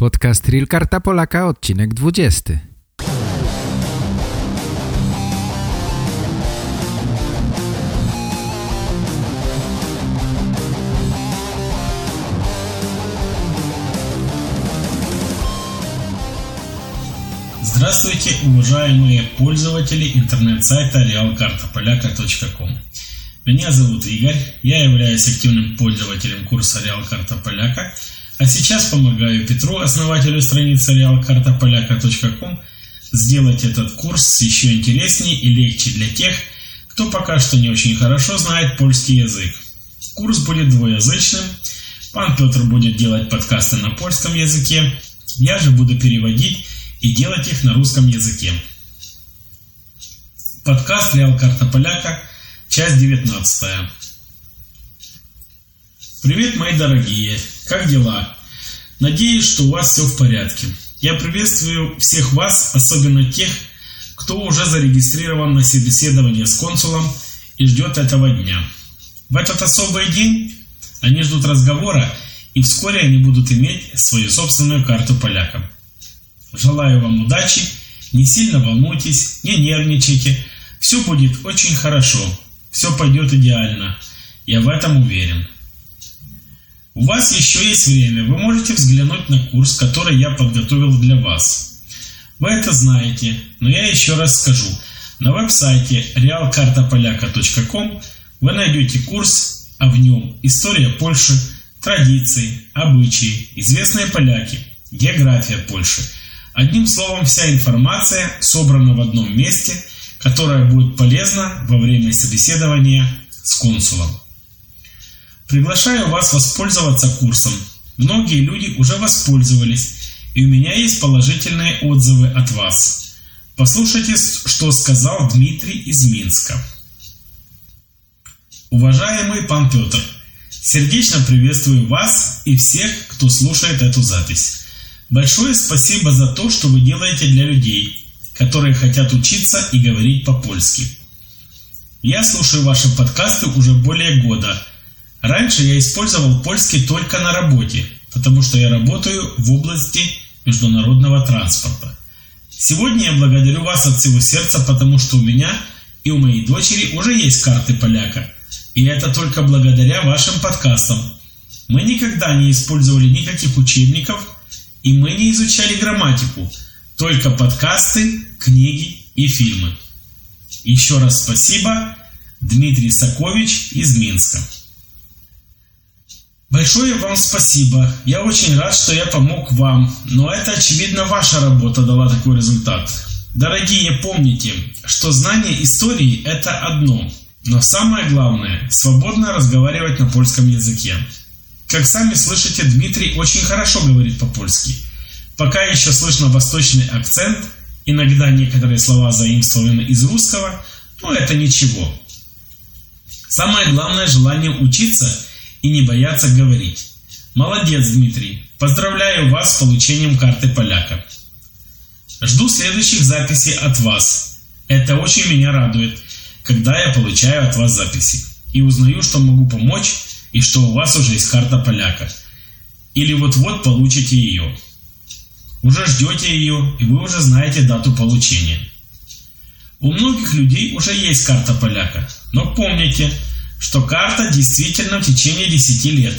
Podcast Real Karta Polaka, odcinek 20. Здравствуйте, уважаемые пользователи интернет-сайта realkartapolyaka.com. Меня зовут Игорь, я являюсь активным пользователем курса Реал Карта Поляка, а сейчас помогаю Петру, основателю страницы realkartapolyaka.com, сделать этот курс еще интереснее и легче для тех, кто пока что не очень хорошо знает польский язык. Курс будет двуязычным, пан Петр будет делать подкасты на польском языке, я же буду переводить и делать их на русском языке. Подкаст Реал Карта Поляка, часть 19. Привет, мои дорогие! Как дела? Надеюсь, что у вас все в порядке. Я приветствую всех вас, особенно тех, кто уже зарегистрирован на собеседование с консулом и ждет этого дня. В этот особый день они ждут разговора, и вскоре они будут иметь свою собственную карту поляка. Желаю вам удачи, не сильно волнуйтесь, не нервничайте, все будет очень хорошо, все пойдет идеально, я в этом уверен. У вас еще есть время, вы можете взглянуть на курс, который я подготовил для вас. Вы это знаете, но я еще раз скажу. На веб-сайте realkartapolaka.com вы найдете курс, а в нем история Польши, традиции, обычаи, известные поляки, география Польши – Одним словом, вся информация собрана в одном месте, которая будет полезна во время собеседования с консулом. Приглашаю вас воспользоваться курсом. Многие люди уже воспользовались, и у меня есть положительные отзывы от вас. Послушайте, что сказал Дмитрий из Минска. Уважаемый пан Петр, сердечно приветствую вас и всех, кто слушает эту запись. Большое спасибо за то, что вы делаете для людей, которые хотят учиться и говорить по-польски. Я слушаю ваши подкасты уже более года. Раньше я использовал польский только на работе, потому что я работаю в области международного транспорта. Сегодня я благодарю вас от всего сердца, потому что у меня и у моей дочери уже есть карты поляка. И это только благодаря вашим подкастам. Мы никогда не использовали никаких учебников – и мы не изучали грамматику, только подкасты, книги и фильмы. Еще раз спасибо, Дмитрий Сакович из Минска. Большое вам спасибо. Я очень рад, что я помог вам, но это, очевидно, ваша работа дала такой результат. Дорогие, помните, что знание истории – это одно, но самое главное – свободно разговаривать на польском языке. Как сами слышите, Дмитрий очень хорошо говорит по-польски. Пока еще слышно восточный акцент, иногда некоторые слова заимствованы из русского, но это ничего. Самое главное – желание учиться и не бояться говорить. Молодец, Дмитрий. Поздравляю вас с получением карты поляка. Жду следующих записей от вас. Это очень меня радует, когда я получаю от вас записи и узнаю, что могу помочь и что у вас уже есть карта поляка. Или вот-вот получите ее. Уже ждете ее, и вы уже знаете дату получения. У многих людей уже есть карта поляка, но помните, что карта действительно в течение 10 лет.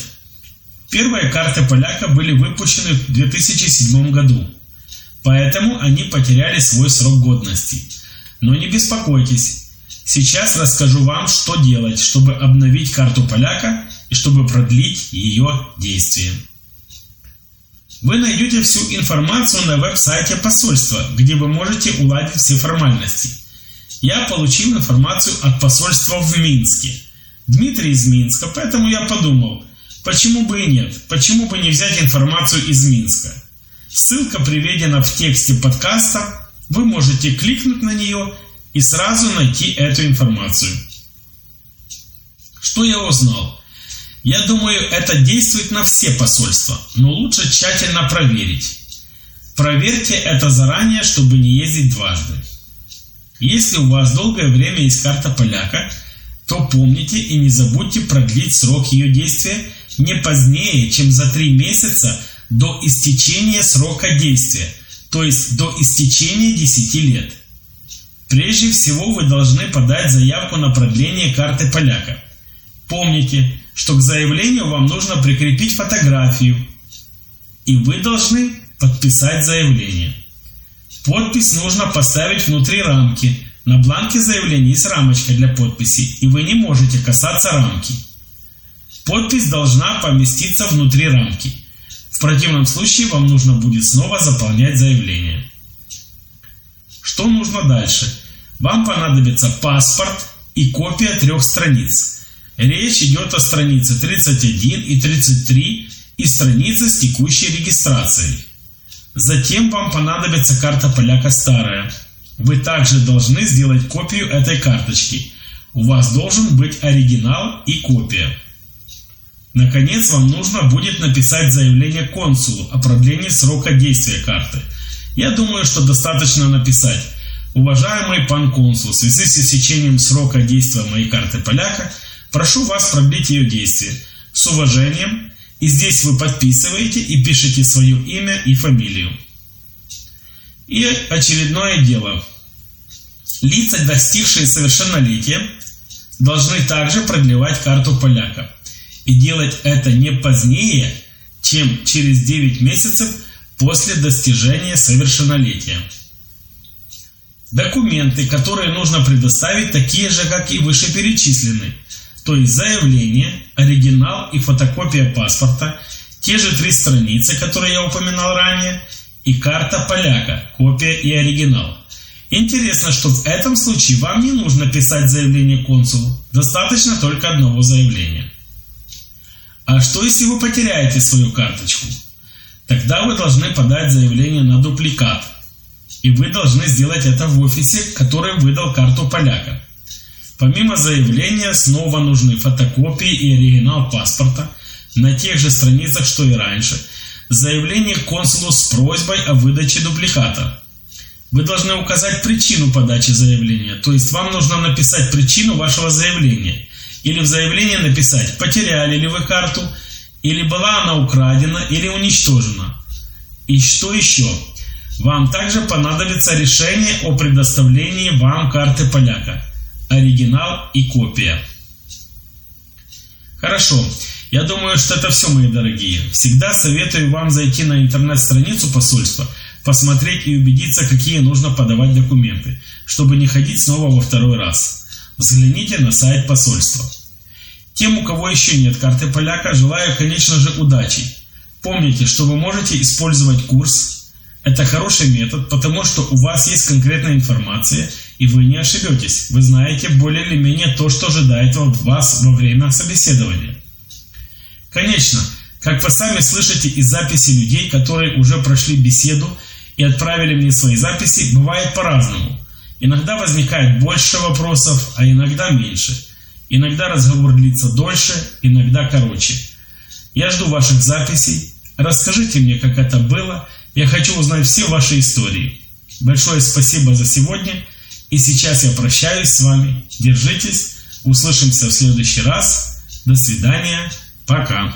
Первые карты поляка были выпущены в 2007 году, поэтому они потеряли свой срок годности. Но не беспокойтесь, сейчас расскажу вам, что делать, чтобы обновить карту поляка и чтобы продлить ее действие. Вы найдете всю информацию на веб-сайте посольства, где вы можете уладить все формальности. Я получил информацию от посольства в Минске. Дмитрий из Минска, поэтому я подумал, почему бы и нет, почему бы не взять информацию из Минска. Ссылка приведена в тексте подкаста, вы можете кликнуть на нее и сразу найти эту информацию. Что я узнал? Я думаю, это действует на все посольства, но лучше тщательно проверить. Проверьте это заранее, чтобы не ездить дважды. Если у вас долгое время есть карта поляка, то помните и не забудьте продлить срок ее действия не позднее, чем за три месяца до истечения срока действия, то есть до истечения 10 лет. Прежде всего вы должны подать заявку на продление карты поляка. Помните, что к заявлению вам нужно прикрепить фотографию, и вы должны подписать заявление. Подпись нужно поставить внутри рамки. На бланке заявления есть рамочка для подписи, и вы не можете касаться рамки. Подпись должна поместиться внутри рамки. В противном случае вам нужно будет снова заполнять заявление. Что нужно дальше? Вам понадобится паспорт и копия трех страниц. Речь идет о странице 31 и 33 и странице с текущей регистрацией. Затем вам понадобится карта поляка старая. Вы также должны сделать копию этой карточки. У вас должен быть оригинал и копия. Наконец, вам нужно будет написать заявление консулу о продлении срока действия карты. Я думаю, что достаточно написать Уважаемый пан консул, в связи с истечением срока действия моей карты поляка, прошу вас продлить ее действие. С уважением. И здесь вы подписываете и пишете свое имя и фамилию. И очередное дело. Лица, достигшие совершеннолетия, должны также продлевать карту поляка. И делать это не позднее, чем через 9 месяцев после достижения совершеннолетия. Документы, которые нужно предоставить, такие же, как и вышеперечисленные. То есть заявление, оригинал и фотокопия паспорта, те же три страницы, которые я упоминал ранее, и карта поляка, копия и оригинал. Интересно, что в этом случае вам не нужно писать заявление консулу, достаточно только одного заявления. А что если вы потеряете свою карточку? Тогда вы должны подать заявление на дубликат – и вы должны сделать это в офисе, который выдал карту поляка. Помимо заявления, снова нужны фотокопии и оригинал паспорта на тех же страницах, что и раньше. Заявление консулу с просьбой о выдаче дубликата. Вы должны указать причину подачи заявления, то есть вам нужно написать причину вашего заявления. Или в заявлении написать, потеряли ли вы карту, или была она украдена, или уничтожена. И что еще? Вам также понадобится решение о предоставлении вам карты поляка, оригинал и копия. Хорошо, я думаю, что это все, мои дорогие. Всегда советую вам зайти на интернет-страницу посольства, посмотреть и убедиться, какие нужно подавать документы, чтобы не ходить снова во второй раз. Взгляните на сайт посольства. Тем, у кого еще нет карты поляка, желаю, конечно же, удачи. Помните, что вы можете использовать курс это хороший метод, потому что у вас есть конкретная информация, и вы не ошибетесь. Вы знаете более или менее то, что ожидает вас во время собеседования. Конечно, как вы сами слышите из записи людей, которые уже прошли беседу и отправили мне свои записи, бывает по-разному. Иногда возникает больше вопросов, а иногда меньше. Иногда разговор длится дольше, иногда короче. Я жду ваших записей. Расскажите мне, как это было – я хочу узнать все ваши истории. Большое спасибо за сегодня. И сейчас я прощаюсь с вами. Держитесь. Услышимся в следующий раз. До свидания. Пока.